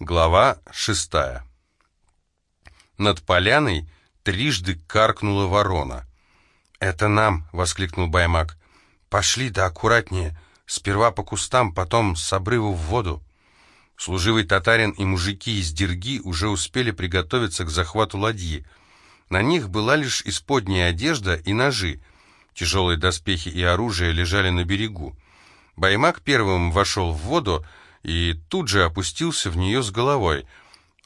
Глава шестая. Над поляной трижды каркнула ворона. «Это нам!» — воскликнул Баймак. «Пошли, да аккуратнее. Сперва по кустам, потом с обрыва в воду». Служивый татарин и мужики из Дерги уже успели приготовиться к захвату ладьи. На них была лишь исподняя одежда и ножи. Тяжелые доспехи и оружие лежали на берегу. Баймак первым вошел в воду, и тут же опустился в нее с головой.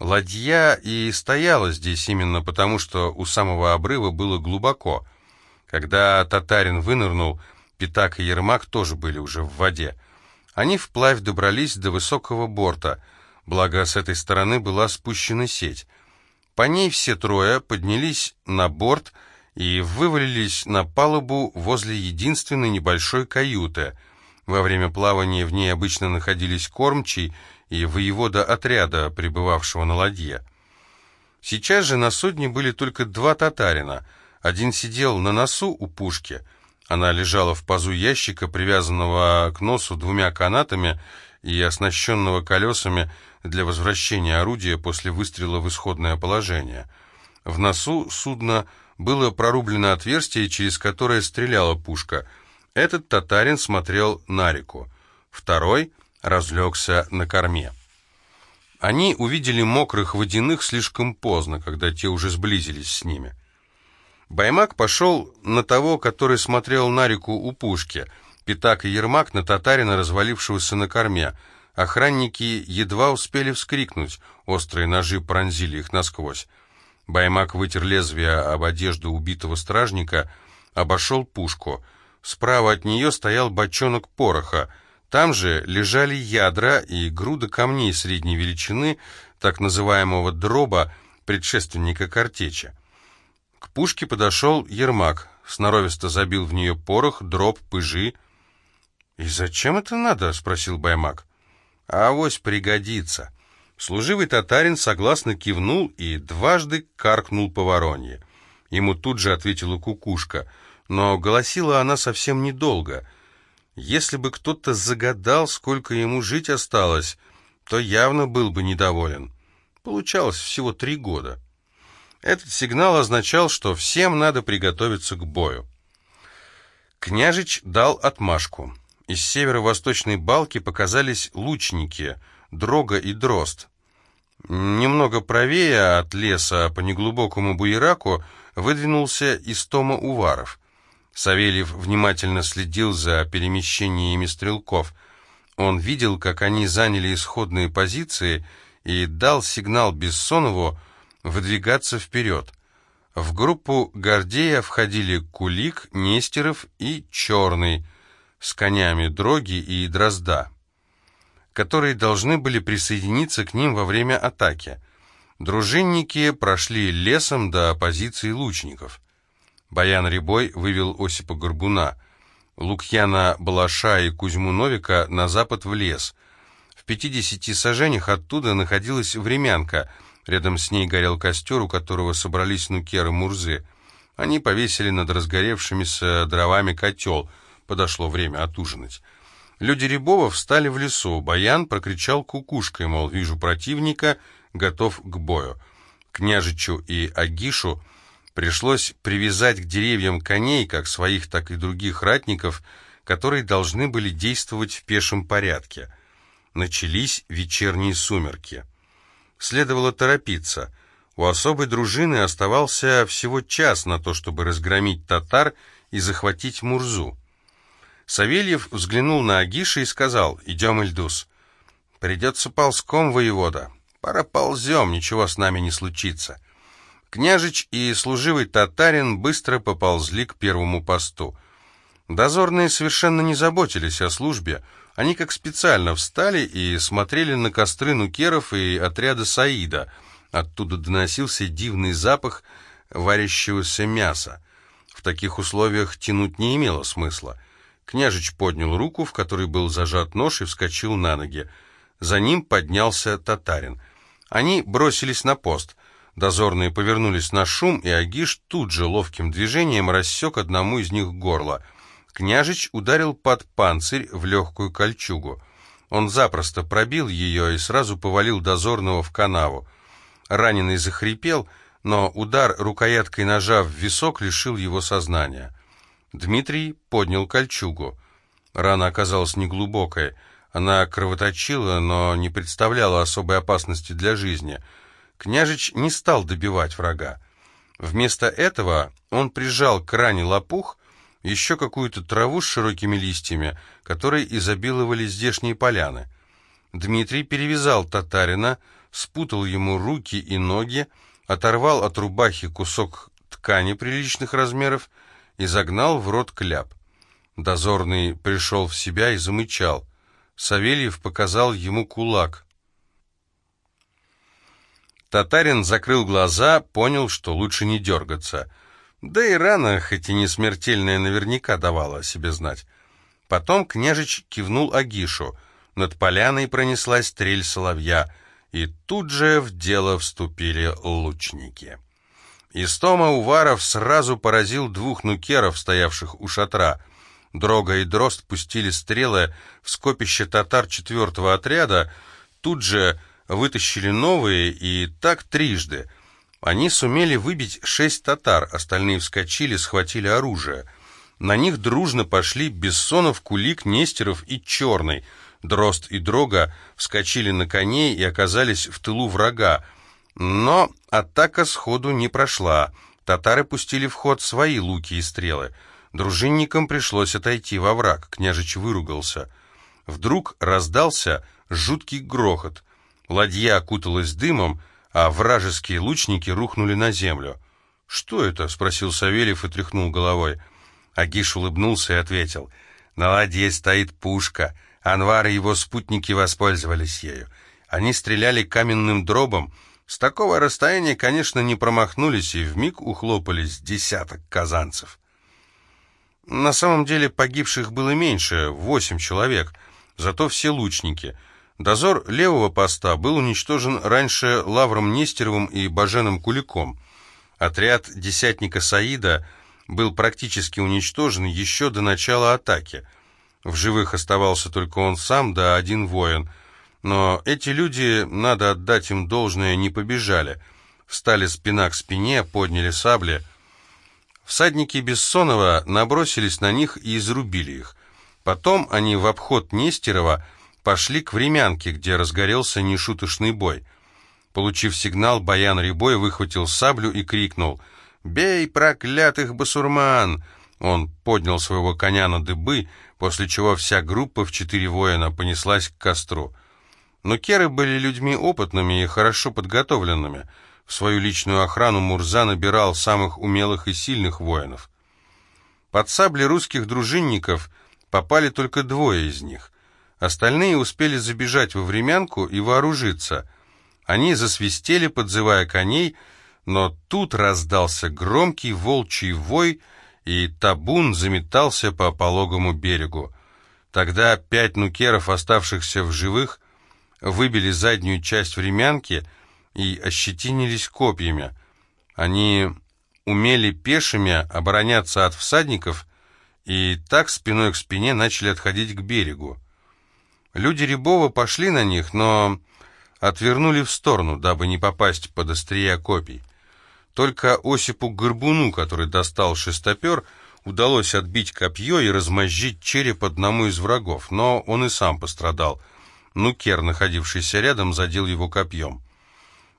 Ладья и стояла здесь именно потому, что у самого обрыва было глубоко. Когда татарин вынырнул, Пятак и Ермак тоже были уже в воде. Они вплавь добрались до высокого борта, благо с этой стороны была спущена сеть. По ней все трое поднялись на борт и вывалились на палубу возле единственной небольшой каюты — во время плавания в ней обычно находились кормчий и воевода отряда, пребывавшего на ладье. Сейчас же на судне были только два татарина. Один сидел на носу у пушки. Она лежала в пазу ящика, привязанного к носу двумя канатами и оснащенного колесами для возвращения орудия после выстрела в исходное положение. В носу судна было прорублено отверстие, через которое стреляла пушка — этот татарин смотрел на реку, второй разлегся на корме. Они увидели мокрых водяных слишком поздно, когда те уже сблизились с ними. Баймак пошел на того, который смотрел на реку у пушки, Пятак и Ермак на татарина, развалившегося на корме. Охранники едва успели вскрикнуть, острые ножи пронзили их насквозь. Баймак вытер лезвие об одежду убитого стражника, обошел пушку — Справа от нее стоял бочонок пороха. Там же лежали ядра и груда камней средней величины, так называемого дроба, предшественника картечи. К пушке подошел Ермак, сноровисто забил в нее порох, дроб, пыжи. «И зачем это надо?» — спросил Баймак. «Авось пригодится». Служивый татарин согласно кивнул и дважды каркнул по воронье. Ему тут же ответила кукушка — но голосила она совсем недолго. Если бы кто-то загадал, сколько ему жить осталось, то явно был бы недоволен. Получалось всего три года. Этот сигнал означал, что всем надо приготовиться к бою. Княжич дал отмашку. Из северо-восточной балки показались лучники, Дрога и Дрозд. Немного правее от леса по неглубокому буераку выдвинулся Истома Уваров. Савельев внимательно следил за перемещениями стрелков. Он видел, как они заняли исходные позиции и дал сигнал Бессонову выдвигаться вперед. В группу Гордея входили Кулик, Нестеров и Черный с конями Дроги и Дрозда, которые должны были присоединиться к ним во время атаки. Дружинники прошли лесом до позиции лучников. Баян Рябой вывел Осипа Горбуна, Лукьяна Балаша и Кузьму Новика на запад в лес. В пятидесяти сажениях оттуда находилась времянка, рядом с ней горел костер, у которого собрались нукеры Мурзы. Они повесили над разгоревшимися дровами котел, подошло время отужинать. Люди Рябова встали в лесу, Баян прокричал кукушкой, мол, вижу противника, готов к бою. Княжичу и Агишу Пришлось привязать к деревьям коней, как своих, так и других ратников, которые должны были действовать в пешем порядке. Начались вечерние сумерки. Следовало торопиться. У особой дружины оставался всего час на то, чтобы разгромить татар и захватить Мурзу. Савельев взглянул на Агиша и сказал, «Идем, Ильдус». «Придется ползком, воевода. Пора ползем, ничего с нами не случится». Княжич и служивый татарин быстро поползли к первому посту. Дозорные совершенно не заботились о службе. Они как специально встали и смотрели на костры нукеров и отряда Саида. Оттуда доносился дивный запах варящегося мяса. В таких условиях тянуть не имело смысла. Княжич поднял руку, в которой был зажат нож, и вскочил на ноги. За ним поднялся татарин. Они бросились на пост. Дозорные повернулись на шум, и Агиш тут же ловким движением рассек одному из них горло. Княжич ударил под панцирь в легкую кольчугу. Он запросто пробил ее и сразу повалил дозорного в канаву. Раненый захрипел, но удар рукояткой ножа в висок лишил его сознания. Дмитрий поднял кольчугу. Рана оказалась неглубокой. Она кровоточила, но не представляла особой опасности для жизни. Княжич не стал добивать врага. Вместо этого он прижал к ране лопух, еще какую-то траву с широкими листьями, которые изобиловали здешние поляны. Дмитрий перевязал татарина, спутал ему руки и ноги, оторвал от рубахи кусок ткани приличных размеров и загнал в рот кляп. Дозорный пришел в себя и замычал. Савельев показал ему кулак. Татарин закрыл глаза, понял, что лучше не дергаться. Да и рана, хоть и не смертельная, наверняка давала о себе знать. Потом княжич кивнул Агишу. Над поляной пронеслась трель соловья, и тут же в дело вступили лучники. Истома Уваров сразу поразил двух нукеров, стоявших у шатра. Дрога и Дрозд пустили стрелы в скопище татар четвертого отряда, тут же вытащили новые и так трижды. Они сумели выбить шесть татар, остальные вскочили, схватили оружие. На них дружно пошли Бессонов, Кулик, Нестеров и Черный. Дрозд и Дрога вскочили на коней и оказались в тылу врага, но атака сходу не прошла. Татары пустили в ход свои луки и стрелы. Дружинникам пришлось отойти во враг. Княжич выругался. Вдруг раздался жуткий грохот. Ладья окуталась дымом, а вражеские лучники рухнули на землю. «Что это?» — спросил Савельев и тряхнул головой. Агиш улыбнулся и ответил. «На ладье стоит пушка. Анвар и его спутники воспользовались ею. Они стреляли каменным дробом, с такого расстояния, конечно, не промахнулись и вмиг ухлопались десяток казанцев. На самом деле погибших было меньше, восемь человек, зато все лучники. Дозор левого поста был уничтожен раньше Лавром Нестеровым и Баженом Куликом. Отряд десятника Саида был практически уничтожен еще до начала атаки. В живых оставался только он сам да один воин – но эти люди, надо отдать им должное, не побежали. Встали спина к спине, подняли сабли. Всадники Бессонова набросились на них и изрубили их. Потом они в обход Нестерова пошли к времянке, где разгорелся нешуточный бой. Получив сигнал, Баян Рябой выхватил саблю и крикнул «Бей, проклятых басурман!» Он поднял своего коня на дыбы, после чего вся группа в четыре воина понеслась к костру. Но керы были людьми опытными и хорошо подготовленными. В свою личную охрану Мурза набирал самых умелых и сильных воинов. Под сабли русских дружинников попали только двое из них. Остальные успели забежать во времянку и вооружиться. Они засвистели, подзывая коней, но тут раздался громкий волчий вой, и табун заметался по пологому берегу. Тогда пять нукеров, оставшихся в живых, выбили заднюю часть времянки и ощетинились копьями. Они умели пешими обороняться от всадников и так спиной к спине начали отходить к берегу. Люди Рябова пошли на них, но отвернули в сторону, дабы не попасть под острия копий. Только Осипу Горбуну, который достал шестопер, удалось отбить копье и размозжить череп одному из врагов, но он и сам пострадал – Нукер, находившийся рядом, задел его копьем.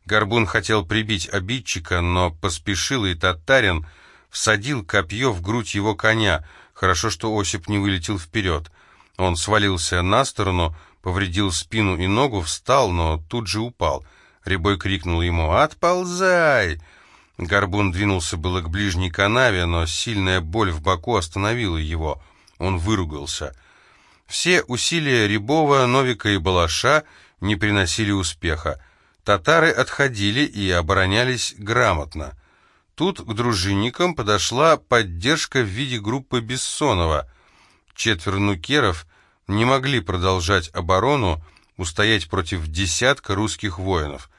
Горбун хотел прибить обидчика, но поспешил, и татарин всадил копье в грудь его коня. Хорошо, что Осип не вылетел вперед. Он свалился на сторону, повредил спину и ногу, встал, но тут же упал. Рябой крикнул ему «Отползай!». Горбун двинулся было к ближней канаве, но сильная боль в боку остановила его. Он выругался – все усилия Рябова, Новика и Балаша не приносили успеха. Татары отходили и оборонялись грамотно. Тут к дружинникам подошла поддержка в виде группы Бессонова. Четверо нукеров не могли продолжать оборону, устоять против десятка русских воинов.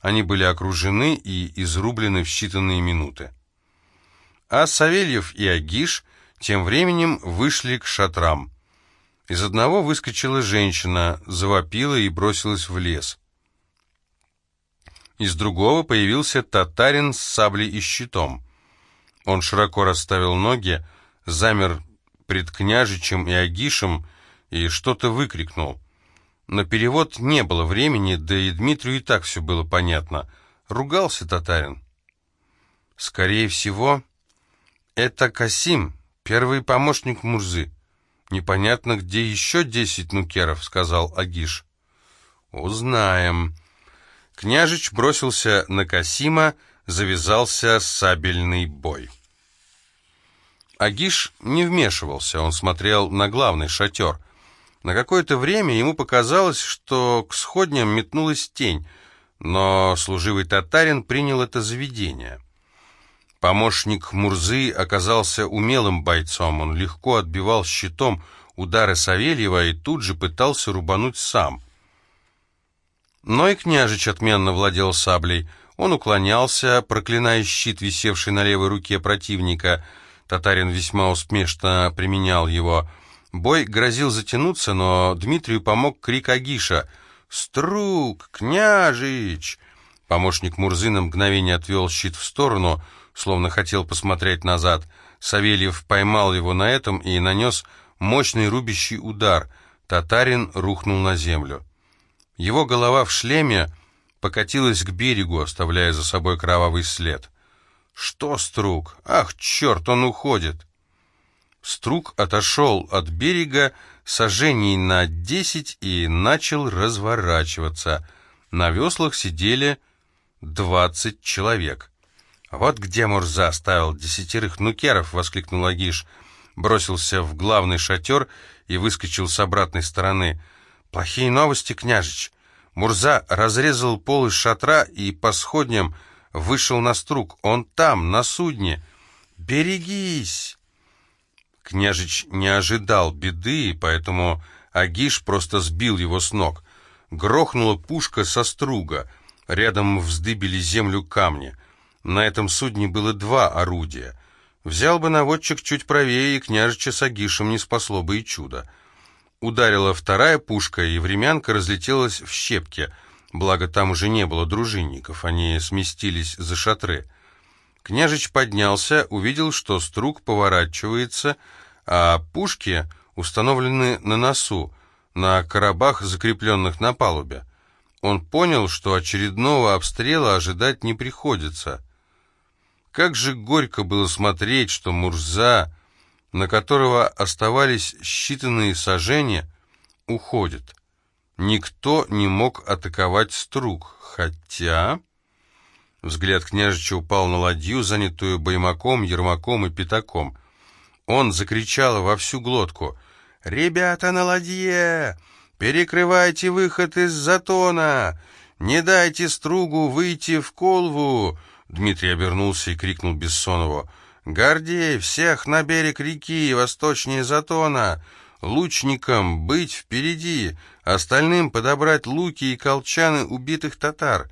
Они были окружены и изрублены в считанные минуты. А Савельев и Агиш тем временем вышли к шатрам. Из одного выскочила женщина, завопила и бросилась в лес. Из другого появился татарин с саблей и щитом. Он широко расставил ноги, замер пред княжичем и агишем и что-то выкрикнул. На перевод не было времени, да и Дмитрию и так все было понятно. Ругался татарин. Скорее всего, это Касим, первый помощник Мурзы. Непонятно, где еще десять нукеров, сказал Агиш. Узнаем. Княжич бросился на Касима, завязался сабельный бой. Агиш не вмешивался, он смотрел на главный шатер — на какое-то время ему показалось, что к сходням метнулась тень, но служивый татарин принял это заведение. Помощник Мурзы оказался умелым бойцом, он легко отбивал щитом удары Савельева и тут же пытался рубануть сам. Но и княжич отменно владел саблей. Он уклонялся, проклиная щит, висевший на левой руке противника. Татарин весьма успешно применял его — Бой грозил затянуться, но Дмитрию помог крик Агиша. «Струк! Княжич!» Помощник Мурзы на мгновение отвел щит в сторону, словно хотел посмотреть назад. Савельев поймал его на этом и нанес мощный рубящий удар. Татарин рухнул на землю. Его голова в шлеме покатилась к берегу, оставляя за собой кровавый след. «Что, Струк? Ах, черт, он уходит!» Струк отошел от берега сожжений на десять и начал разворачиваться. На веслах сидели двадцать человек. «Вот где Мурза оставил десятерых нукеров!» — воскликнул Агиш. Бросился в главный шатер и выскочил с обратной стороны. «Плохие новости, княжич!» Мурза разрезал пол из шатра и по сходням вышел на струк. Он там, на судне. «Берегись!» Княжич не ожидал беды, поэтому Агиш просто сбил его с ног. Грохнула пушка со струга. Рядом вздыбили землю камни. На этом судне было два орудия. Взял бы наводчик чуть правее, и княжича с Агишем не спасло бы и чудо. Ударила вторая пушка, и времянка разлетелась в щепки. Благо, там уже не было дружинников, они сместились за шатры. Княжич поднялся, увидел, что струк поворачивается, а пушки установлены на носу, на коробах, закрепленных на палубе. Он понял, что очередного обстрела ожидать не приходится. Как же горько было смотреть, что Мурза, на которого оставались считанные сажения, уходит. Никто не мог атаковать струк, хотя... Взгляд княжича упал на ладью, занятую баймаком, ермаком и пятаком. Он закричал во всю глотку. «Ребята на ладье! Перекрывайте выход из затона! Не дайте стругу выйти в колву!» Дмитрий обернулся и крикнул Бессонову. «Гордей, всех на берег реки, восточнее затона! Лучникам быть впереди, остальным подобрать луки и колчаны убитых татар!»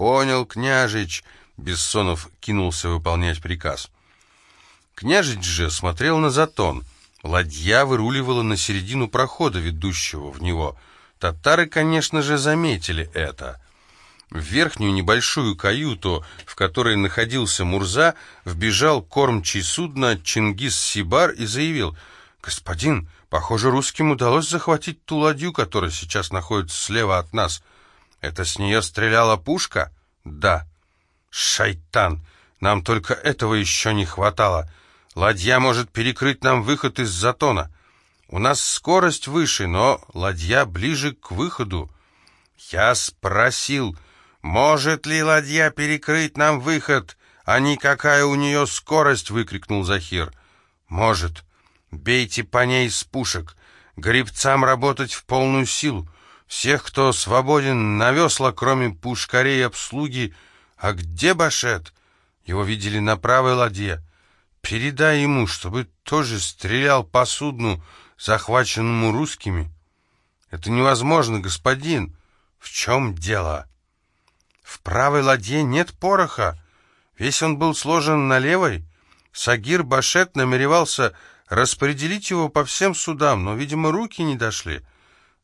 «Понял, княжич!» — Бессонов кинулся выполнять приказ. Княжич же смотрел на затон. Ладья выруливала на середину прохода, ведущего в него. Татары, конечно же, заметили это. В верхнюю небольшую каюту, в которой находился Мурза, вбежал кормчий судна Чингис Сибар и заявил, «Господин, похоже, русским удалось захватить ту ладью, которая сейчас находится слева от нас». «Это с нее стреляла пушка?» «Да». «Шайтан! Нам только этого еще не хватало. Ладья может перекрыть нам выход из затона. У нас скорость выше, но ладья ближе к выходу». «Я спросил, может ли ладья перекрыть нам выход, а не какая у нее скорость?» — выкрикнул Захир. «Может. Бейте по ней с пушек. Гребцам работать в полную силу. Всех, кто свободен на весла, кроме пушкарей и обслуги. А где Башет? Его видели на правой ладье. Передай ему, чтобы тоже стрелял по судну, захваченному русскими. Это невозможно, господин. В чем дело? В правой ладье нет пороха. Весь он был сложен на левой. Сагир Башет намеревался распределить его по всем судам, но, видимо, руки не дошли.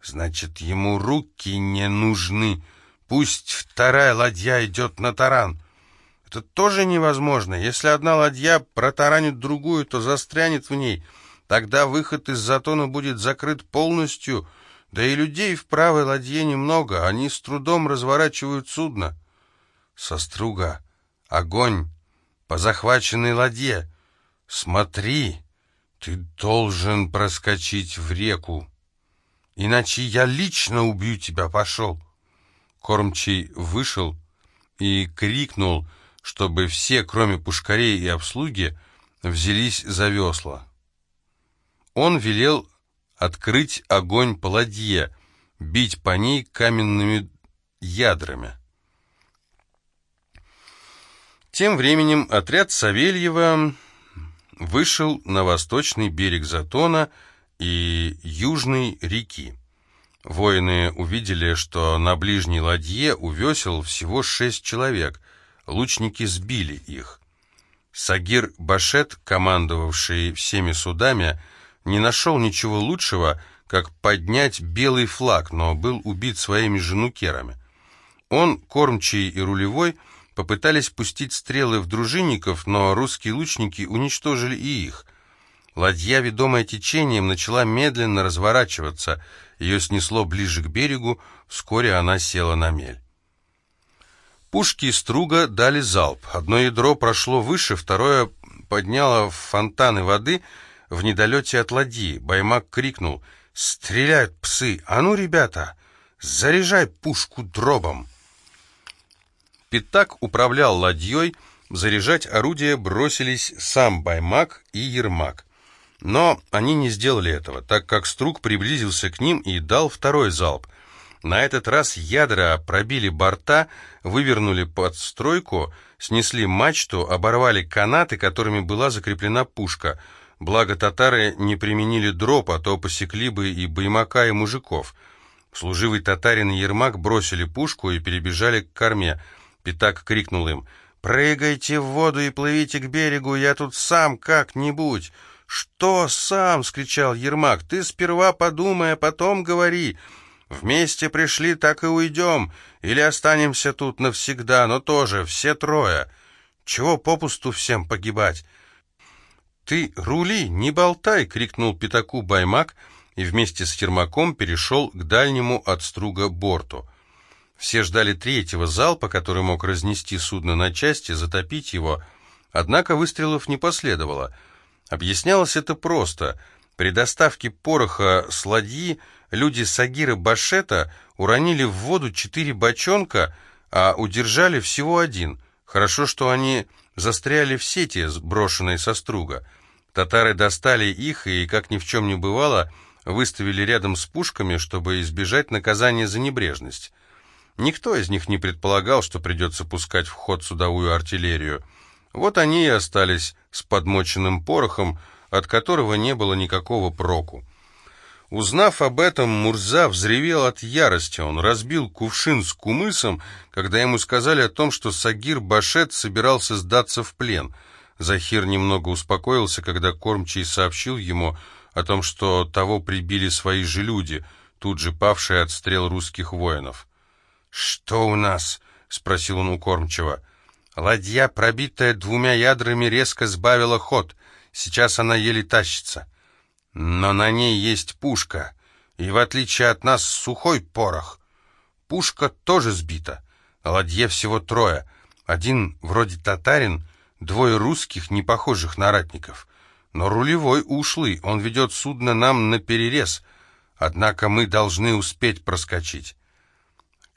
Значит, ему руки не нужны. Пусть вторая ладья идет на таран. Это тоже невозможно. Если одна ладья протаранит другую, то застрянет в ней. Тогда выход из затона будет закрыт полностью. Да и людей в правой ладье немного. Они с трудом разворачивают судно. Соструга, огонь по захваченной ладье. Смотри, ты должен проскочить в реку. Иначе я лично убью тебя, пошел. Кормчий вышел и крикнул, чтобы все, кроме пушкарей и обслуги, взялись за весла. Он велел открыть огонь по ладье, бить по ней каменными ядрами. Тем временем отряд Савельева вышел на восточный берег Затона и южной реки. Воины увидели, что на ближней ладье у весел всего шесть человек, лучники сбили их. Сагир Башет, командовавший всеми судами, не нашел ничего лучшего, как поднять белый флаг, но был убит своими женукерами. Он, кормчий и рулевой, попытались пустить стрелы в дружинников, но русские лучники уничтожили и их. Ладья, ведомая течением, начала медленно разворачиваться, ее снесло ближе к берегу, вскоре она села на мель. Пушки струга дали залп. Одно ядро прошло выше, второе подняло фонтаны воды в недолете от ладьи. Баймак крикнул «Стреляют псы! А ну, ребята, заряжай пушку дробом!» Пятак управлял ладьей, заряжать орудие бросились сам Баймак и Ермак. Но они не сделали этого, так как Струк приблизился к ним и дал второй залп. На этот раз ядра пробили борта, вывернули подстройку, снесли мачту, оборвали канаты, которыми была закреплена пушка. Благо татары не применили дроп, а то посекли бы и боемака, и мужиков. Служивый татарин и Ермак бросили пушку и перебежали к корме. Пятак крикнул им «Прыгайте в воду и плывите к берегу, я тут сам как-нибудь». «Что сам?» — скричал Ермак. «Ты сперва подумай, а потом говори. Вместе пришли, так и уйдем. Или останемся тут навсегда, но тоже все трое. Чего попусту всем погибать?» «Ты рули, не болтай!» — крикнул пятаку Баймак и вместе с Ермаком перешел к дальнему от струга борту. Все ждали третьего залпа, который мог разнести судно на части, затопить его, однако выстрелов не последовало. Объяснялось это просто. При доставке пороха с ладьи люди Сагира Башета уронили в воду четыре бочонка, а удержали всего один. Хорошо, что они застряли в сети, сброшенной со струга. Татары достали их и, как ни в чем не бывало, выставили рядом с пушками, чтобы избежать наказания за небрежность. Никто из них не предполагал, что придется пускать в ход судовую артиллерию. Вот они и остались с подмоченным порохом, от которого не было никакого проку. Узнав об этом, Мурза взревел от ярости. Он разбил кувшин с кумысом, когда ему сказали о том, что Сагир Башет собирался сдаться в плен. Захир немного успокоился, когда кормчий сообщил ему о том, что того прибили свои же люди, тут же павшие от стрел русских воинов. «Что у нас?» — спросил он у кормчего. Ладья, пробитая двумя ядрами, резко сбавила ход. Сейчас она еле тащится. Но на ней есть пушка, и в отличие от нас сухой порох. Пушка тоже сбита. Ладье всего трое. Один вроде татарин, двое русских, не похожих на ратников. Но рулевой ушлый, он ведет судно нам на перерез. Однако мы должны успеть проскочить.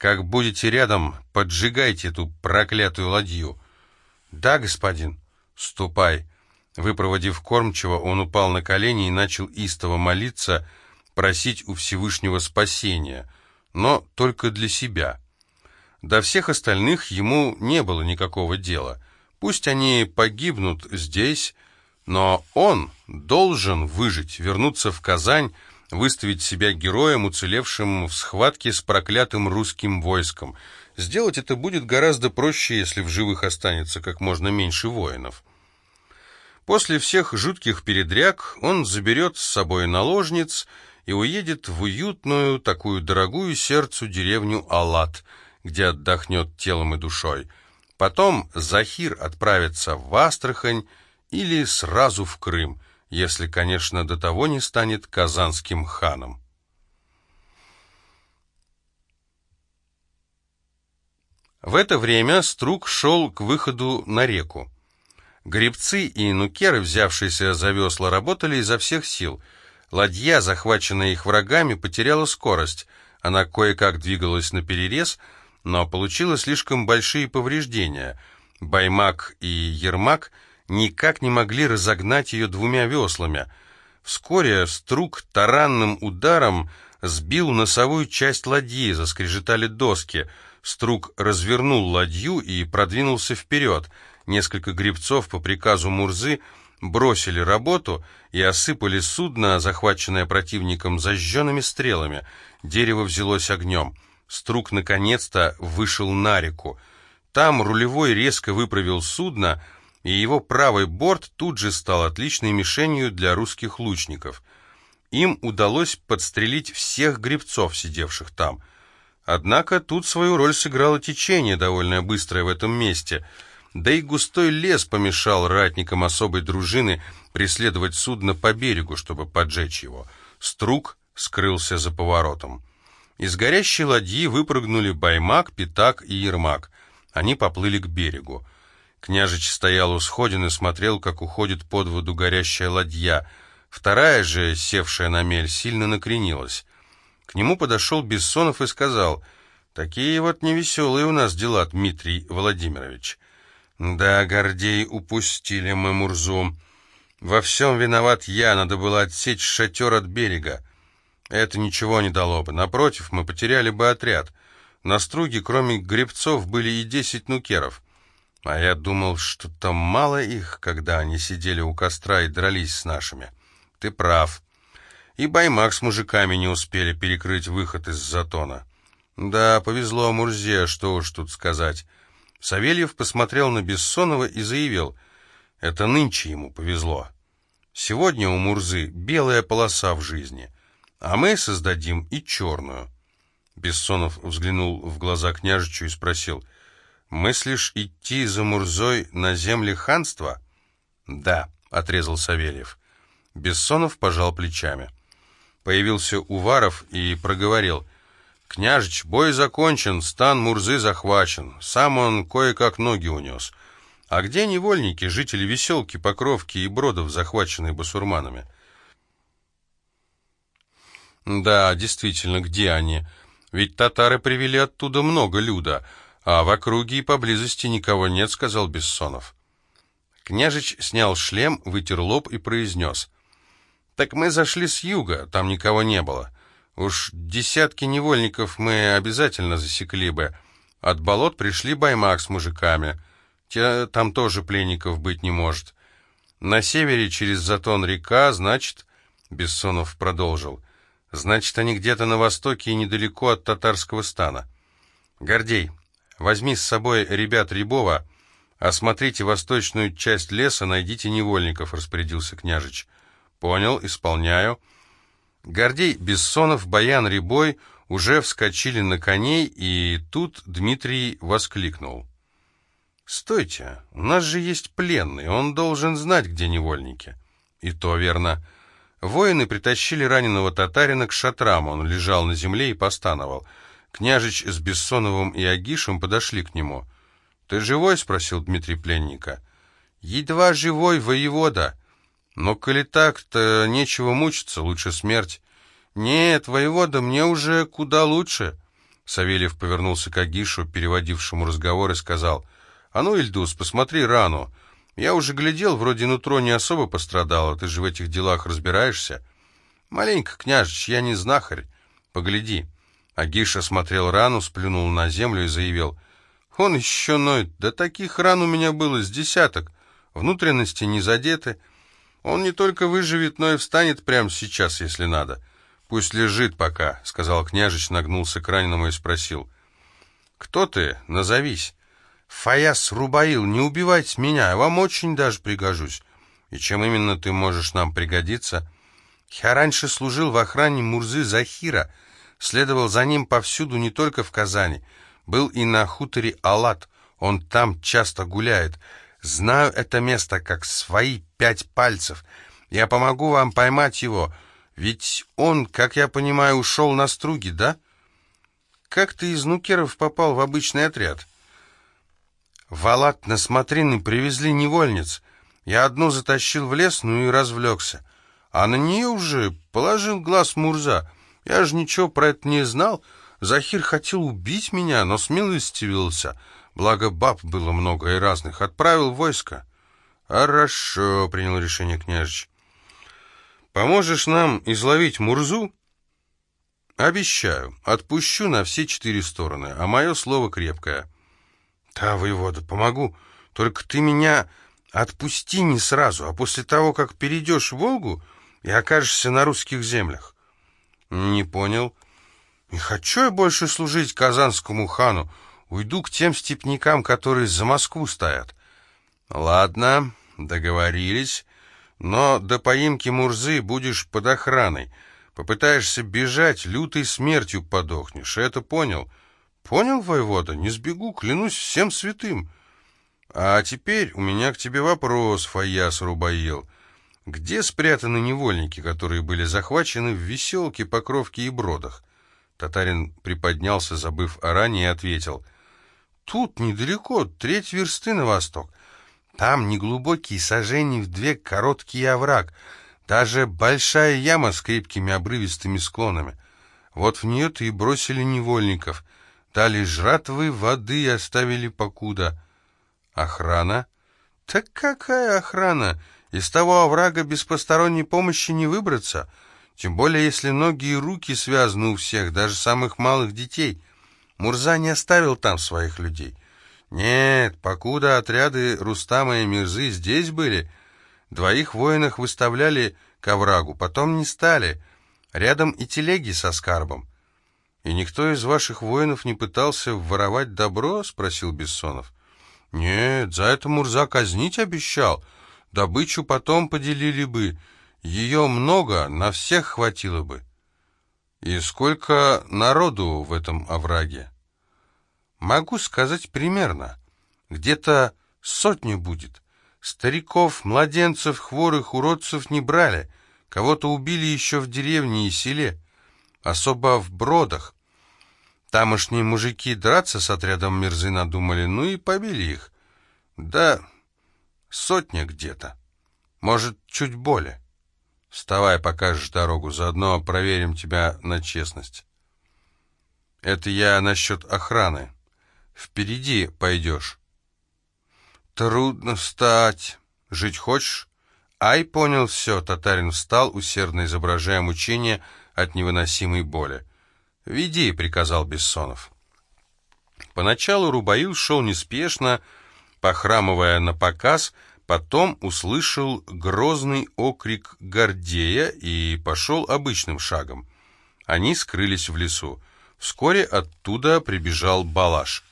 Как будете рядом, поджигайте эту проклятую ладью. Да, господин, ступай. Выпроводив кормчего, он упал на колени и начал истово молиться, просить у Всевышнего спасения, но только для себя. До всех остальных ему не было никакого дела. Пусть они погибнут здесь, но он должен выжить, вернуться в Казань, выставить себя героем, уцелевшим в схватке с проклятым русским войском. Сделать это будет гораздо проще, если в живых останется как можно меньше воинов. После всех жутких передряг он заберет с собой наложниц и уедет в уютную, такую дорогую сердцу деревню Алат, где отдохнет телом и душой. Потом Захир отправится в Астрахань или сразу в Крым, если, конечно, до того не станет казанским ханом. В это время Струк шел к выходу на реку. Гребцы и нукеры, взявшиеся за весла, работали изо всех сил. Ладья, захваченная их врагами, потеряла скорость. Она кое-как двигалась на перерез, но получила слишком большие повреждения. Баймак и Ермак никак не могли разогнать ее двумя веслами. Вскоре Струк таранным ударом сбил носовую часть ладьи, заскрежетали доски — Струк развернул ладью и продвинулся вперед. Несколько гребцов по приказу Мурзы бросили работу и осыпали судно, захваченное противником, зажженными стрелами. Дерево взялось огнем. Струк наконец-то вышел на реку. Там рулевой резко выправил судно, и его правый борт тут же стал отличной мишенью для русских лучников. Им удалось подстрелить всех гребцов, сидевших там. Однако тут свою роль сыграло течение, довольно быстрое в этом месте. Да и густой лес помешал ратникам особой дружины преследовать судно по берегу, чтобы поджечь его. Струк скрылся за поворотом. Из горящей ладьи выпрыгнули Баймак, Питак и Ермак. Они поплыли к берегу. Княжич стоял у сходин и смотрел, как уходит под воду горящая ладья. Вторая же, севшая на мель, сильно накренилась. К нему подошел Бессонов и сказал, «Такие вот невеселые у нас дела, Дмитрий Владимирович». «Да, Гордей, упустили мы Мурзу. Во всем виноват я, надо было отсечь шатер от берега. Это ничего не дало бы. Напротив, мы потеряли бы отряд. На струге, кроме гребцов, были и десять нукеров. А я думал, что там мало их, когда они сидели у костра и дрались с нашими. Ты прав». И Баймак с мужиками не успели перекрыть выход из затона. Да, повезло Мурзе, что уж тут сказать. Савельев посмотрел на Бессонова и заявил, это нынче ему повезло. Сегодня у Мурзы белая полоса в жизни, а мы создадим и черную. Бессонов взглянул в глаза княжичу и спросил, «Мыслишь идти за Мурзой на земли ханства?» «Да», — отрезал Савельев. Бессонов пожал плечами. Появился Уваров и проговорил. «Княжич, бой закончен, стан Мурзы захвачен. Сам он кое-как ноги унес. А где невольники, жители Веселки, Покровки и Бродов, захваченные басурманами?» «Да, действительно, где они? Ведь татары привели оттуда много люда, а в округе и поблизости никого нет», — сказал Бессонов. Княжич снял шлем, вытер лоб и произнес — «Так мы зашли с юга, там никого не было. Уж десятки невольников мы обязательно засекли бы. От болот пришли баймак с мужиками. Те, там тоже пленников быть не может. На севере через затон река, значит...» Бессонов продолжил. «Значит, они где-то на востоке и недалеко от татарского стана. Гордей, возьми с собой ребят Рябова, осмотрите восточную часть леса, найдите невольников», — распорядился княжич. «Понял, исполняю». Гордей Бессонов, Баян Рябой уже вскочили на коней, и тут Дмитрий воскликнул. «Стойте, у нас же есть пленный, он должен знать, где невольники». «И то верно». Воины притащили раненого татарина к шатрам, он лежал на земле и постановал. Княжич с Бессоновым и Агишем подошли к нему. «Ты живой?» — спросил Дмитрий пленника. «Едва живой, воевода!» Но коли так, то нечего мучиться, лучше смерть. Нет, воевода, мне уже куда лучше. Савельев повернулся к Агишу, переводившему разговор, и сказал, «А ну, Ильдус, посмотри рану. Я уже глядел, вроде нутро не особо пострадало, ты же в этих делах разбираешься». «Маленько, княжич, я не знахарь. Погляди». Агиша смотрел рану, сплюнул на землю и заявил, «Он еще ноет, да таких ран у меня было с десяток. Внутренности не задеты». Он не только выживет, но и встанет прямо сейчас, если надо. Пусть лежит пока, — сказал княжич, нагнулся к раненому и спросил. Кто ты? Назовись. Фаяс Рубаил, не убивайте меня, я вам очень даже пригожусь. И чем именно ты можешь нам пригодиться? Я раньше служил в охране Мурзы Захира, следовал за ним повсюду, не только в Казани. Был и на хуторе Алат, он там часто гуляет. Знаю это место как свои пять пальцев. Я помогу вам поймать его, ведь он, как я понимаю, ушел на струги, да? Как ты из нукеров попал в обычный отряд? В Алат на смотрины привезли невольниц. Я одну затащил в лес, ну и развлекся. А на нее уже положил глаз Мурза. Я же ничего про это не знал. Захир хотел убить меня, но смилостивился. Благо баб было много и разных. Отправил войско. «Хорошо», — принял решение княжич. «Поможешь нам изловить Мурзу?» «Обещаю. Отпущу на все четыре стороны, а мое слово крепкое». «Да, воевода, помогу. Только ты меня отпусти не сразу, а после того, как перейдешь Волгу и окажешься на русских землях». «Не понял. Не хочу я больше служить казанскому хану. Уйду к тем степнякам, которые за Москву стоят». «Ладно, договорились, но до поимки Мурзы будешь под охраной. Попытаешься бежать, лютой смертью подохнешь. Это понял?» «Понял, воевода? Не сбегу, клянусь всем святым». «А теперь у меня к тебе вопрос, Фаяс Рубаил. Где спрятаны невольники, которые были захвачены в Веселке, Покровке и Бродах?» Татарин приподнялся, забыв о ране, и ответил. «Тут недалеко, треть версты на восток. Там неглубокий сажений в две короткий овраг, даже большая яма с крепкими обрывистыми склонами. Вот в нее-то и бросили невольников» дали жратвы, воды и оставили покуда. Охрана? Так какая охрана? Из того оврага без посторонней помощи не выбраться, тем более если ноги и руки связаны у всех, даже самых малых детей. Мурза не оставил там своих людей. Нет, покуда отряды Рустама и Мирзы здесь были, двоих воинах выставляли к оврагу, потом не стали. Рядом и телеги со скарбом. «И никто из ваших воинов не пытался воровать добро?» — спросил Бессонов. «Нет, за это Мурза казнить обещал. Добычу потом поделили бы. Ее много, на всех хватило бы». «И сколько народу в этом овраге?» «Могу сказать примерно. Где-то сотня будет. Стариков, младенцев, хворых, уродцев не брали. Кого-то убили еще в деревне и селе» особо в бродах. Тамошние мужики драться с отрядом Мирзы надумали, ну и побили их. Да, сотня где-то. Может, чуть более. Вставай, покажешь дорогу, заодно проверим тебя на честность. Это я насчет охраны. Впереди пойдешь. Трудно встать. Жить хочешь? Ай, понял все. Татарин встал, усердно изображая мучение, — от невыносимой боли. «Веди», — приказал Бессонов. Поначалу Рубаил шел неспешно, похрамывая на показ, потом услышал грозный окрик Гордея и пошел обычным шагом. Они скрылись в лесу. Вскоре оттуда прибежал Балаш.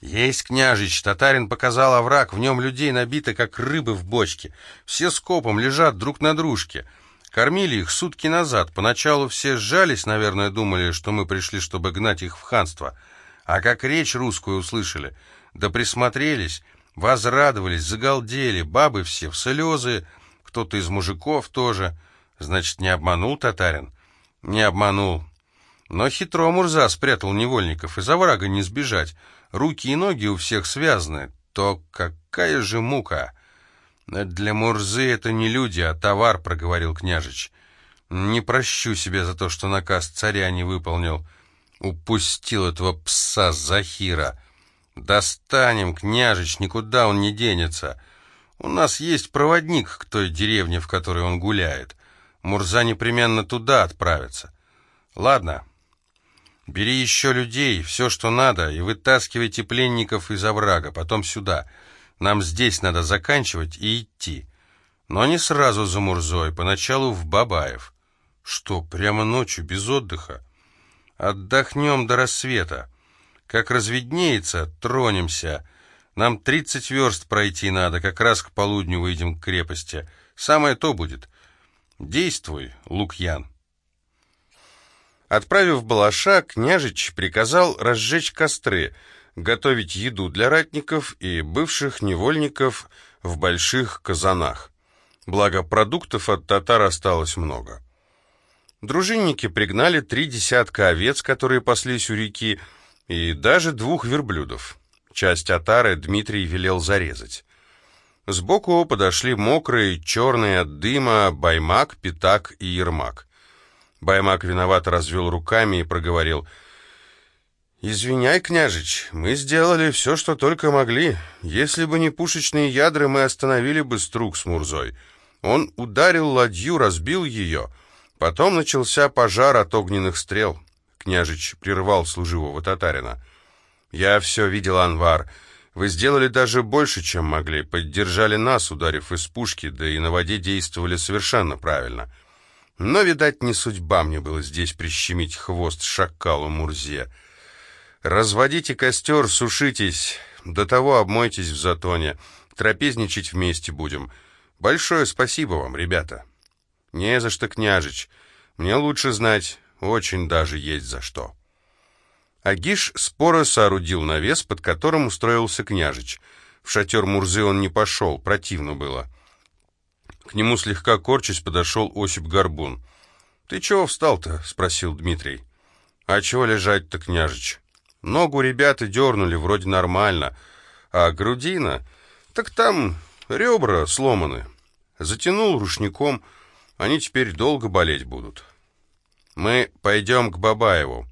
«Есть, княжич!» Татарин показал овраг, в нем людей набито, как рыбы в бочке. Все скопом лежат друг на дружке. Кормили их сутки назад. Поначалу все сжались, наверное, думали, что мы пришли, чтобы гнать их в ханство. А как речь русскую услышали, да присмотрелись, возрадовались, загалдели, бабы все в слезы, кто-то из мужиков тоже. Значит, не обманул татарин? Не обманул. Но хитро Мурза спрятал невольников, из оврага не сбежать. Руки и ноги у всех связаны. То какая же мука! «Для Мурзы это не люди, а товар», — проговорил княжич. «Не прощу себе за то, что наказ царя не выполнил. Упустил этого пса Захира. Достанем, княжич, никуда он не денется. У нас есть проводник к той деревне, в которой он гуляет. Мурза непременно туда отправится. Ладно, бери еще людей, все, что надо, и вытаскивайте пленников из оврага, потом сюда». Нам здесь надо заканчивать и идти. Но не сразу за Мурзой, поначалу в Бабаев. Что, прямо ночью, без отдыха? Отдохнем до рассвета. Как разведнеется, тронемся. Нам тридцать верст пройти надо, как раз к полудню выйдем к крепости. Самое то будет. Действуй, Лукьян. Отправив Балаша, княжич приказал разжечь костры, готовить еду для ратников и бывших невольников в больших казанах. Благо продуктов от татар осталось много. Дружинники пригнали три десятка овец, которые паслись у реки, и даже двух верблюдов. Часть отары Дмитрий велел зарезать. Сбоку подошли мокрые, черные от дыма Баймак, Пятак и Ермак. Баймак виновато развел руками и проговорил. «Извиняй, княжич, мы сделали все, что только могли. Если бы не пушечные ядра, мы остановили бы струк с Мурзой. Он ударил ладью, разбил ее. Потом начался пожар от огненных стрел». Княжич прервал служивого татарина. «Я все видел, Анвар. Вы сделали даже больше, чем могли. Поддержали нас, ударив из пушки, да и на воде действовали совершенно правильно». Но, видать, не судьба мне было здесь прищемить хвост шакалу Мурзе. Разводите костер, сушитесь, до того обмойтесь в затоне, трапезничать вместе будем. Большое спасибо вам, ребята. Не за что, княжич. Мне лучше знать, очень даже есть за что. Агиш споро соорудил навес, под которым устроился княжич. В шатер Мурзы он не пошел, противно было. — к нему слегка корчась подошел Осип Горбун. «Ты чего встал-то?» — спросил Дмитрий. «А чего лежать-то, княжич? Ногу ребята дернули, вроде нормально, а грудина... Так там ребра сломаны. Затянул рушником, они теперь долго болеть будут. Мы пойдем к Бабаеву.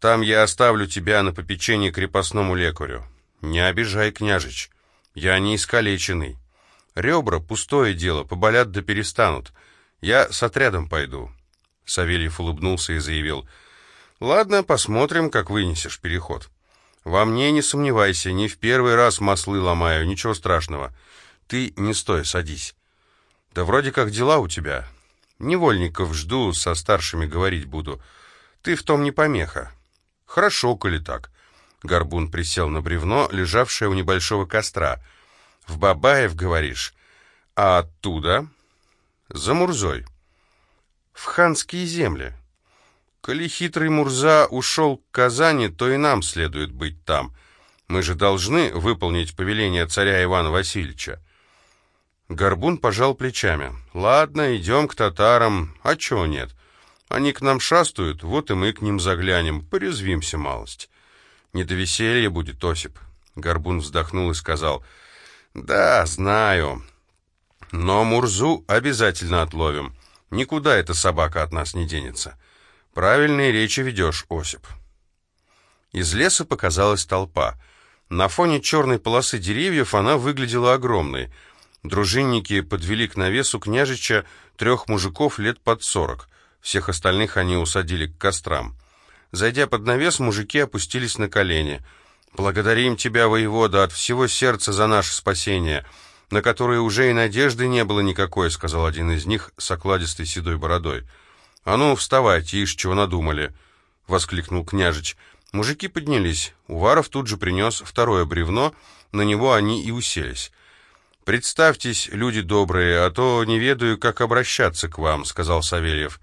Там я оставлю тебя на попечение крепостному лекарю. Не обижай, княжич, я не искалеченный». Ребра — пустое дело, поболят да перестанут. Я с отрядом пойду». Савельев улыбнулся и заявил. «Ладно, посмотрим, как вынесешь переход. Во мне не сомневайся, не в первый раз маслы ломаю, ничего страшного. Ты не стой, садись. Да вроде как дела у тебя. Невольников жду, со старшими говорить буду. Ты в том не помеха. Хорошо, коли так». Горбун присел на бревно, лежавшее у небольшого костра — в Бабаев, говоришь? А оттуда? За Мурзой. В ханские земли. Коли хитрый Мурза ушел к Казани, то и нам следует быть там. Мы же должны выполнить повеление царя Ивана Васильевича. Горбун пожал плечами. «Ладно, идем к татарам. А чего нет? Они к нам шастают, вот и мы к ним заглянем, порезвимся малость». «Не до веселья будет, Осип». Горбун вздохнул и сказал — «Да, знаю. Но Мурзу обязательно отловим. Никуда эта собака от нас не денется. Правильные речи ведешь, Осип». Из леса показалась толпа. На фоне черной полосы деревьев она выглядела огромной. Дружинники подвели к навесу княжича трех мужиков лет под сорок. Всех остальных они усадили к кострам. Зайдя под навес, мужики опустились на колени — «Благодарим тебя, воевода, от всего сердца за наше спасение, на которое уже и надежды не было никакой», — сказал один из них с окладистой седой бородой. «А ну, вставайте, ишь, чего надумали», — воскликнул княжич. Мужики поднялись. Уваров тут же принес второе бревно, на него они и уселись. «Представьтесь, люди добрые, а то не ведаю, как обращаться к вам», — сказал Савельев.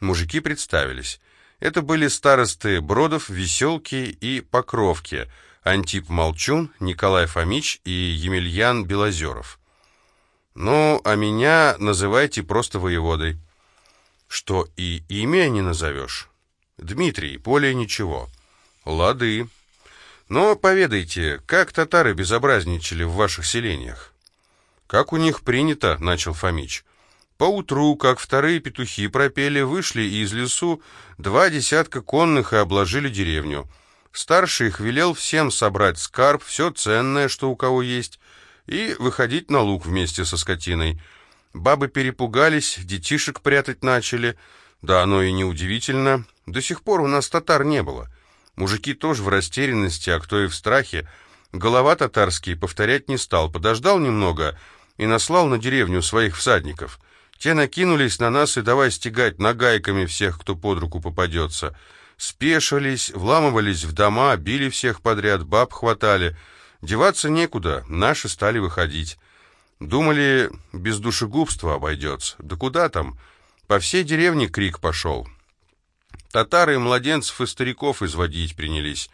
Мужики представились. Это были старосты Бродов, Веселки и Покровки, Антип Молчун, Николай Фомич и Емельян Белозеров. «Ну, а меня называйте просто воеводой». «Что, и имя не назовешь?» «Дмитрий, более ничего». «Лады. Но поведайте, как татары безобразничали в ваших селениях?» «Как у них принято», — начал Фомич. Поутру, как вторые петухи пропели, вышли из лесу два десятка конных и обложили деревню. Старший их велел всем собрать скарб, все ценное, что у кого есть, и выходить на луг вместе со скотиной. Бабы перепугались, детишек прятать начали. Да оно и неудивительно. До сих пор у нас татар не было. Мужики тоже в растерянности, а кто и в страхе. Голова татарский повторять не стал, подождал немного и наслал на деревню своих всадников — те накинулись на нас и давай стегать нагайками всех, кто под руку попадется. Спешились, вламывались в дома, били всех подряд, баб хватали. Деваться некуда, наши стали выходить. Думали, без душегубства обойдется. Да куда там? По всей деревне крик пошел. Татары младенцев и стариков изводить принялись.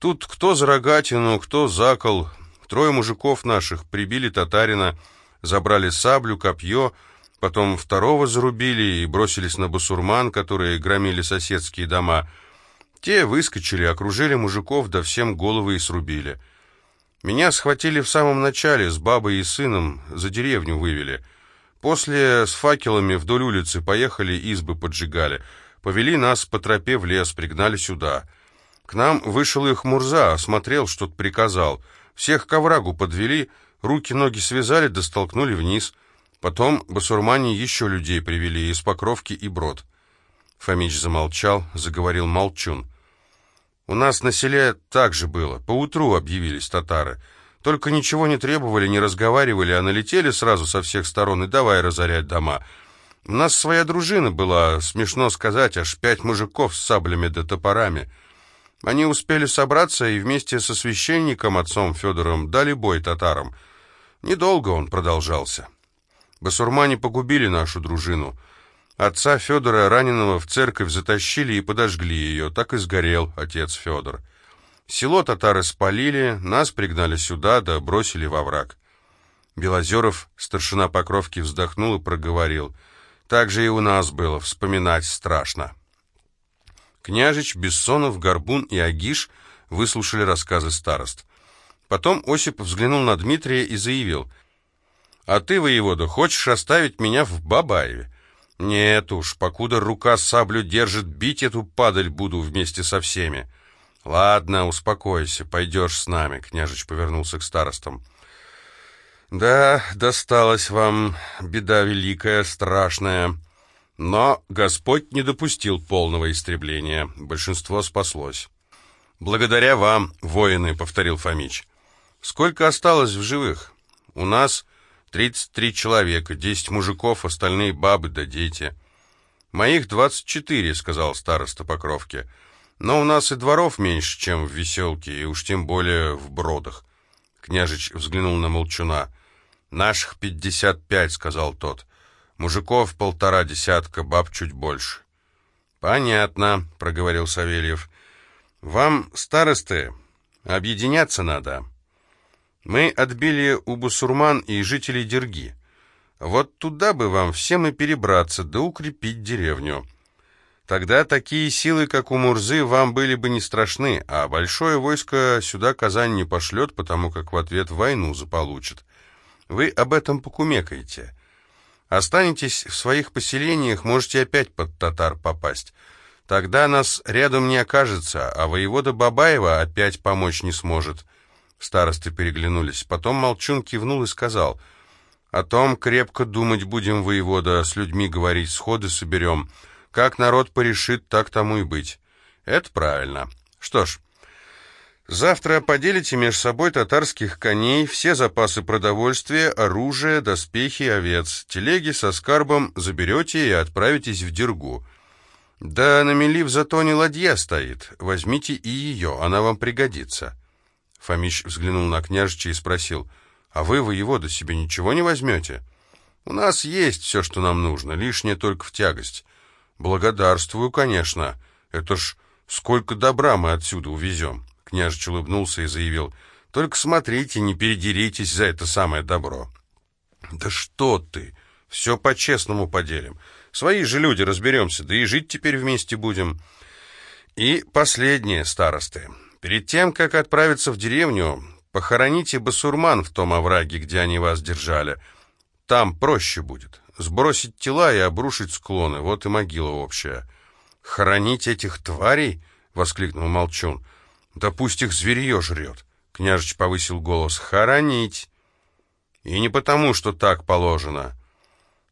Тут кто за рогатину, кто за кол. Трое мужиков наших прибили татарина, забрали саблю, копье, потом второго зарубили и бросились на басурман, которые громили соседские дома. Те выскочили, окружили мужиков, да всем головы и срубили. Меня схватили в самом начале, с бабой и сыном, за деревню вывели. После с факелами вдоль улицы поехали, избы поджигали. Повели нас по тропе в лес, пригнали сюда. К нам вышел их Мурза, осмотрел, что-то приказал. Всех к оврагу подвели, руки-ноги связали, да столкнули вниз. Потом басурмане еще людей привели, из Покровки и Брод. Фомич замолчал, заговорил Молчун. У нас на селе так же было. Поутру объявились татары. Только ничего не требовали, не разговаривали, а налетели сразу со всех сторон и давай разорять дома. У нас своя дружина была, смешно сказать, аж пять мужиков с саблями да топорами. Они успели собраться и вместе со священником, отцом Федором, дали бой татарам. Недолго он продолжался. Басурмане погубили нашу дружину — Отца Федора, раненого, в церковь затащили и подожгли ее. Так и сгорел отец Федор. Село татары спалили, нас пригнали сюда, да бросили во враг. Белозеров, старшина Покровки, вздохнул и проговорил. Так же и у нас было, вспоминать страшно. Княжич, Бессонов, Горбун и Агиш выслушали рассказы старост. Потом Осип взглянул на Дмитрия и заявил. «А ты, воевода, хочешь оставить меня в Бабаеве? «Нет уж, покуда рука саблю держит, бить эту падаль буду вместе со всеми». «Ладно, успокойся, пойдешь с нами», — княжич повернулся к старостам. «Да, досталась вам беда великая, страшная. Но Господь не допустил полного истребления. Большинство спаслось». «Благодаря вам, воины», — повторил Фомич. «Сколько осталось в живых? У нас Тридцать три человека, десять мужиков, остальные бабы да дети. Моих двадцать четыре, сказал староста Покровки. Но у нас и дворов меньше, чем в Веселке, и уж тем более в Бродах. Княжич взглянул на Молчуна. «Наших пятьдесят пять», — сказал тот. «Мужиков полтора десятка, баб чуть больше». «Понятно», — проговорил Савельев. «Вам, старосты, объединяться надо». Мы отбили у бусурман и жителей Дерги. Вот туда бы вам всем и перебраться, да укрепить деревню. Тогда такие силы, как у Мурзы, вам были бы не страшны, а большое войско сюда Казань не пошлет, потому как в ответ войну заполучит. Вы об этом покумекаете. Останетесь в своих поселениях, можете опять под татар попасть. Тогда нас рядом не окажется, а воевода Бабаева опять помочь не сможет». Старосты переглянулись. Потом Молчун кивнул и сказал, «О том крепко думать будем, воевода, с людьми говорить, сходы соберем. Как народ порешит, так тому и быть». «Это правильно. Что ж, завтра поделите между собой татарских коней, все запасы продовольствия, оружие, доспехи, овец. Телеги со скарбом заберете и отправитесь в Дергу». «Да на мели в затоне ладья стоит. Возьмите и ее, она вам пригодится». Фомич взглянул на княжича и спросил, «А вы, воевода, себе ничего не возьмете?» «У нас есть все, что нам нужно, лишнее только в тягость». «Благодарствую, конечно. Это ж сколько добра мы отсюда увезем!» Княжич улыбнулся и заявил, «Только смотрите, не передеритесь за это самое добро». «Да что ты! Все по-честному поделим. Свои же люди, разберемся, да и жить теперь вместе будем». И последнее, старосты. Перед тем, как отправиться в деревню, похороните басурман в том овраге, где они вас держали. Там проще будет. Сбросить тела и обрушить склоны. Вот и могила общая. «Хоронить этих тварей?» — воскликнул Молчун. «Да пусть их зверье жрет!» — княжич повысил голос. «Хоронить!» «И не потому, что так положено.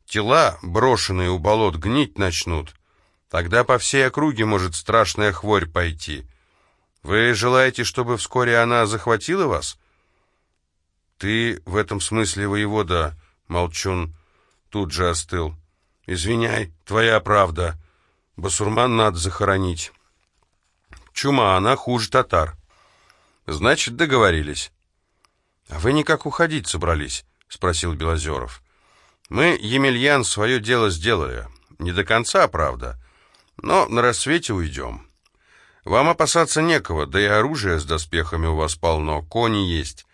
Тела, брошенные у болот, гнить начнут. Тогда по всей округе может страшная хворь пойти». Вы желаете, чтобы вскоре она захватила вас? Ты в этом смысле воевода, молчун, тут же остыл. Извиняй, твоя правда. Басурман надо захоронить. Чума, она хуже татар. Значит, договорились. А вы никак уходить собрались? спросил Белозеров. Мы, Емельян, свое дело сделали. Не до конца, правда, но на рассвете уйдем. Вам опасаться некого, да и оружие с доспехами у вас полно, кони есть.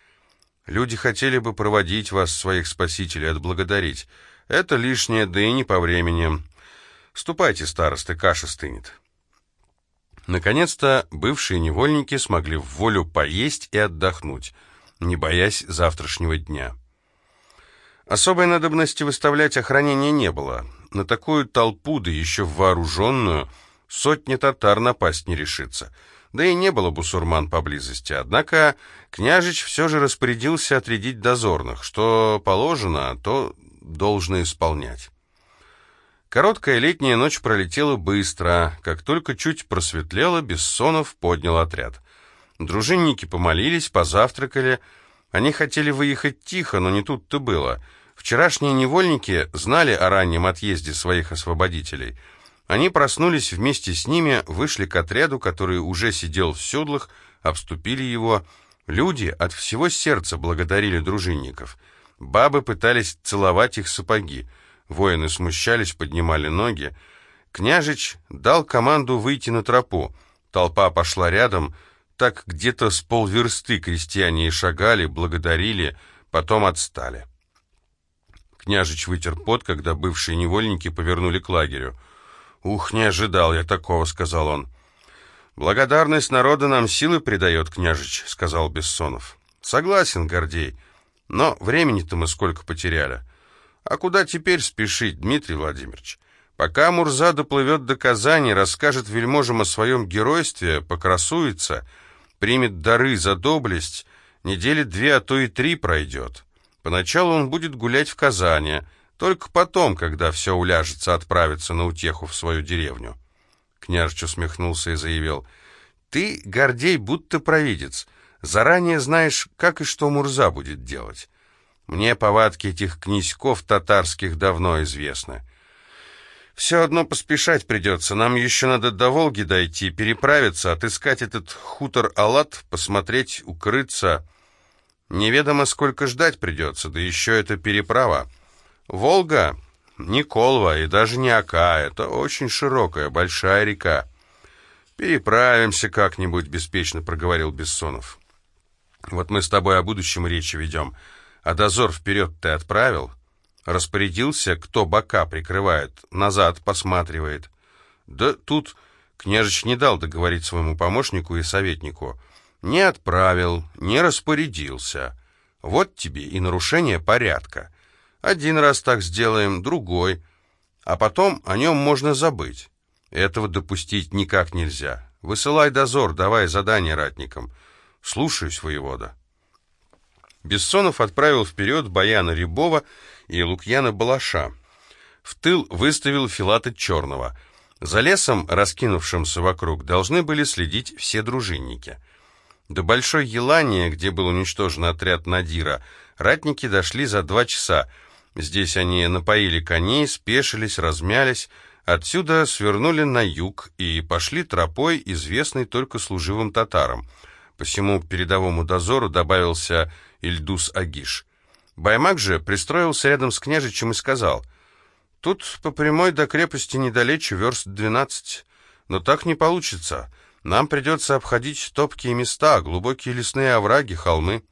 Люди хотели бы проводить вас, своих спасителей, отблагодарить. Это лишнее, да и не по времени. Ступайте, старосты, каша стынет. Наконец-то бывшие невольники смогли в волю поесть и отдохнуть, не боясь завтрашнего дня. Особой надобности выставлять охранение не было. На такую толпу, да еще вооруженную, сотни татар напасть не решится. Да и не было бусурман поблизости. Однако княжич все же распорядился отрядить дозорных. Что положено, то должно исполнять. Короткая летняя ночь пролетела быстро. Как только чуть просветлело, Бессонов поднял отряд. Дружинники помолились, позавтракали, они хотели выехать тихо, но не тут-то было. Вчерашние невольники знали о раннем отъезде своих освободителей. Они проснулись вместе с ними, вышли к отряду, который уже сидел в седлах, обступили его. Люди от всего сердца благодарили дружинников. Бабы пытались целовать их сапоги. Воины смущались, поднимали ноги. Княжич дал команду выйти на тропу. Толпа пошла рядом, так где-то с полверсты крестьяне и шагали, благодарили, потом отстали. Княжич вытер пот, когда бывшие невольники повернули к лагерю. «Ух, не ожидал я такого», — сказал он. «Благодарность народа нам силы придает, княжич», — сказал Бессонов. «Согласен, Гордей, но времени-то мы сколько потеряли. А куда теперь спешить, Дмитрий Владимирович? Пока Мурза доплывет до Казани, расскажет вельможам о своем геройстве, покрасуется, примет дары за доблесть, недели две, а то и три пройдет. Поначалу он будет гулять в Казани, только потом, когда все уляжется, отправится на утеху в свою деревню. Княжич усмехнулся и заявил, «Ты, Гордей, будто провидец, заранее знаешь, как и что Мурза будет делать. Мне повадки этих князьков татарских давно известны». Все одно поспешать придется. Нам еще надо до Волги дойти, переправиться, отыскать этот хутор Алат, посмотреть, укрыться. Неведомо сколько ждать придется, да еще это переправа. Волга не Колва и даже не Ока, это очень широкая, большая река. Переправимся как-нибудь, беспечно проговорил Бессонов. Вот мы с тобой о будущем речи ведем, а дозор вперед ты отправил? Распорядился, кто бока прикрывает, назад посматривает. Да тут княжич не дал договорить своему помощнику и советнику. Не отправил, не распорядился. Вот тебе и нарушение порядка. Один раз так сделаем, другой, а потом о нем можно забыть. Этого допустить никак нельзя. Высылай дозор, давай задание ратникам. Слушаюсь, воевода. Бессонов отправил вперед Баяна Рябова и Лукьяна Балаша. В тыл выставил Филата Черного. За лесом, раскинувшимся вокруг, должны были следить все дружинники. До Большой Елания, где был уничтожен отряд Надира, ратники дошли за два часа. Здесь они напоили коней, спешились, размялись, отсюда свернули на юг и пошли тропой, известной только служивым татарам. По всему передовому дозору добавился Ильдус Агиш. Баймак же пристроился рядом с княжичем и сказал, «Тут по прямой до крепости недалече, верст двенадцать, но так не получится. Нам придется обходить топкие места, глубокие лесные овраги, холмы».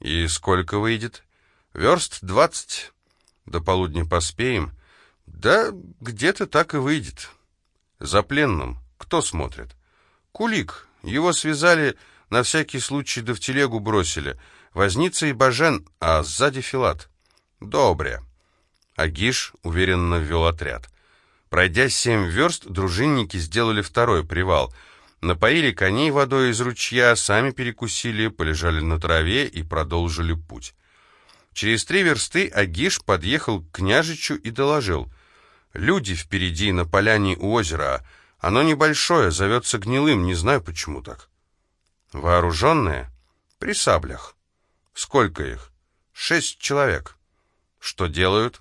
«И сколько выйдет?» «Верст двадцать. До полудня поспеем?» «Да где-то так и выйдет». «За пленным кто смотрит?» «Кулик. Его связали, на всякий случай да в телегу бросили». Возница и Бажен, а сзади Филат. Добре. Агиш уверенно ввел отряд. Пройдя семь верст, дружинники сделали второй привал. Напоили коней водой из ручья, сами перекусили, полежали на траве и продолжили путь. Через три версты Агиш подъехал к княжичу и доложил. «Люди впереди, на поляне у озера. Оно небольшое, зовется гнилым, не знаю, почему так». «Вооруженные?» «При саблях». Сколько их? Шесть человек. Что делают?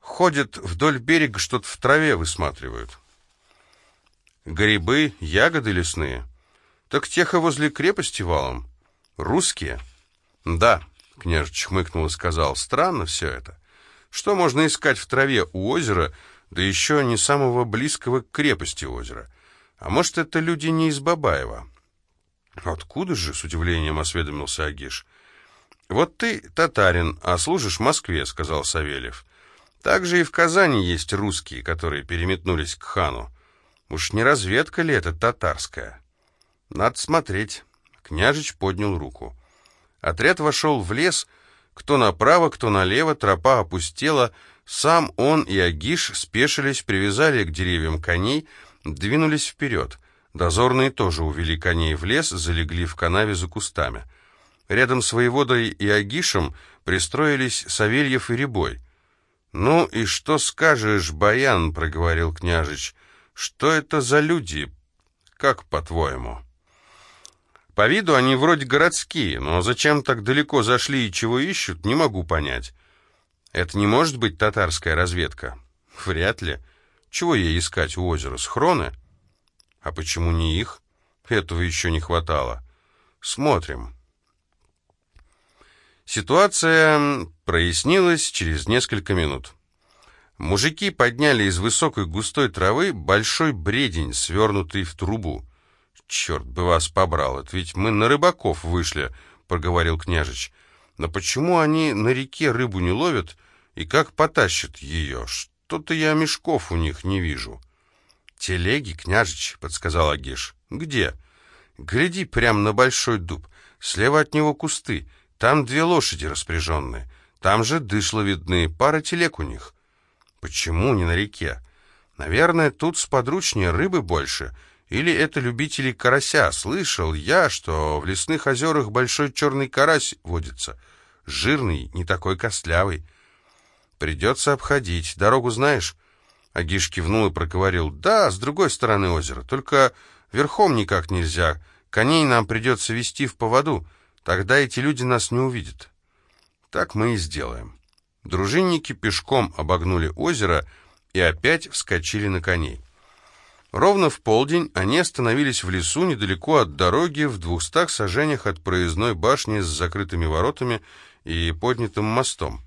Ходят вдоль берега, что-то в траве высматривают. Грибы, ягоды лесные. Так тех и возле крепости валом. Русские? Да, Княжич хмыкнул и сказал, странно все это. Что можно искать в траве у озера, да еще не самого близкого к крепости озера? А может, это люди не из Бабаева? Откуда же, с удивлением осведомился Агиш. Вот ты татарин, а служишь в Москве, сказал Савельев. Также и в Казани есть русские, которые переметнулись к хану. Уж не разведка ли это татарская? Надо смотреть. Княжич поднял руку. Отряд вошел в лес, кто направо, кто налево, тропа опустела. Сам он и Агиш спешились, привязали к деревьям коней, двинулись вперед. Дозорные тоже увели коней в лес, залегли в канаве за кустами. Рядом с воеводой и Агишем пристроились Савельев и Рябой. «Ну и что скажешь, Баян?» — проговорил княжич. «Что это за люди? Как по-твоему?» «По виду они вроде городские, но зачем так далеко зашли и чего ищут, не могу понять. Это не может быть татарская разведка?» «Вряд ли. Чего ей искать у озера? Схроны?» «А почему не их? Этого еще не хватало. Смотрим». Ситуация прояснилась через несколько минут. Мужики подняли из высокой густой травы большой бредень, свернутый в трубу. «Черт бы вас побрал, это ведь мы на рыбаков вышли», — проговорил княжич. «Но почему они на реке рыбу не ловят и как потащат ее? Что-то я мешков у них не вижу». «Телеги, княжич», — подсказал Агиш. «Где?» «Гляди прямо на большой дуб. Слева от него кусты. Там две лошади распряженные. Там же дышло видны, пара телег у них. Почему не на реке? Наверное, тут сподручнее рыбы больше. Или это любители карася. Слышал я, что в лесных озерах большой черный карась водится. Жирный, не такой костлявый. Придется обходить. Дорогу знаешь? Агиш кивнул и проговорил. Да, с другой стороны озера. Только верхом никак нельзя. Коней нам придется вести в поводу. Тогда эти люди нас не увидят. Так мы и сделаем. Дружинники пешком обогнули озеро и опять вскочили на коней. Ровно в полдень они остановились в лесу недалеко от дороги, в двухстах сажениях от проездной башни с закрытыми воротами и поднятым мостом.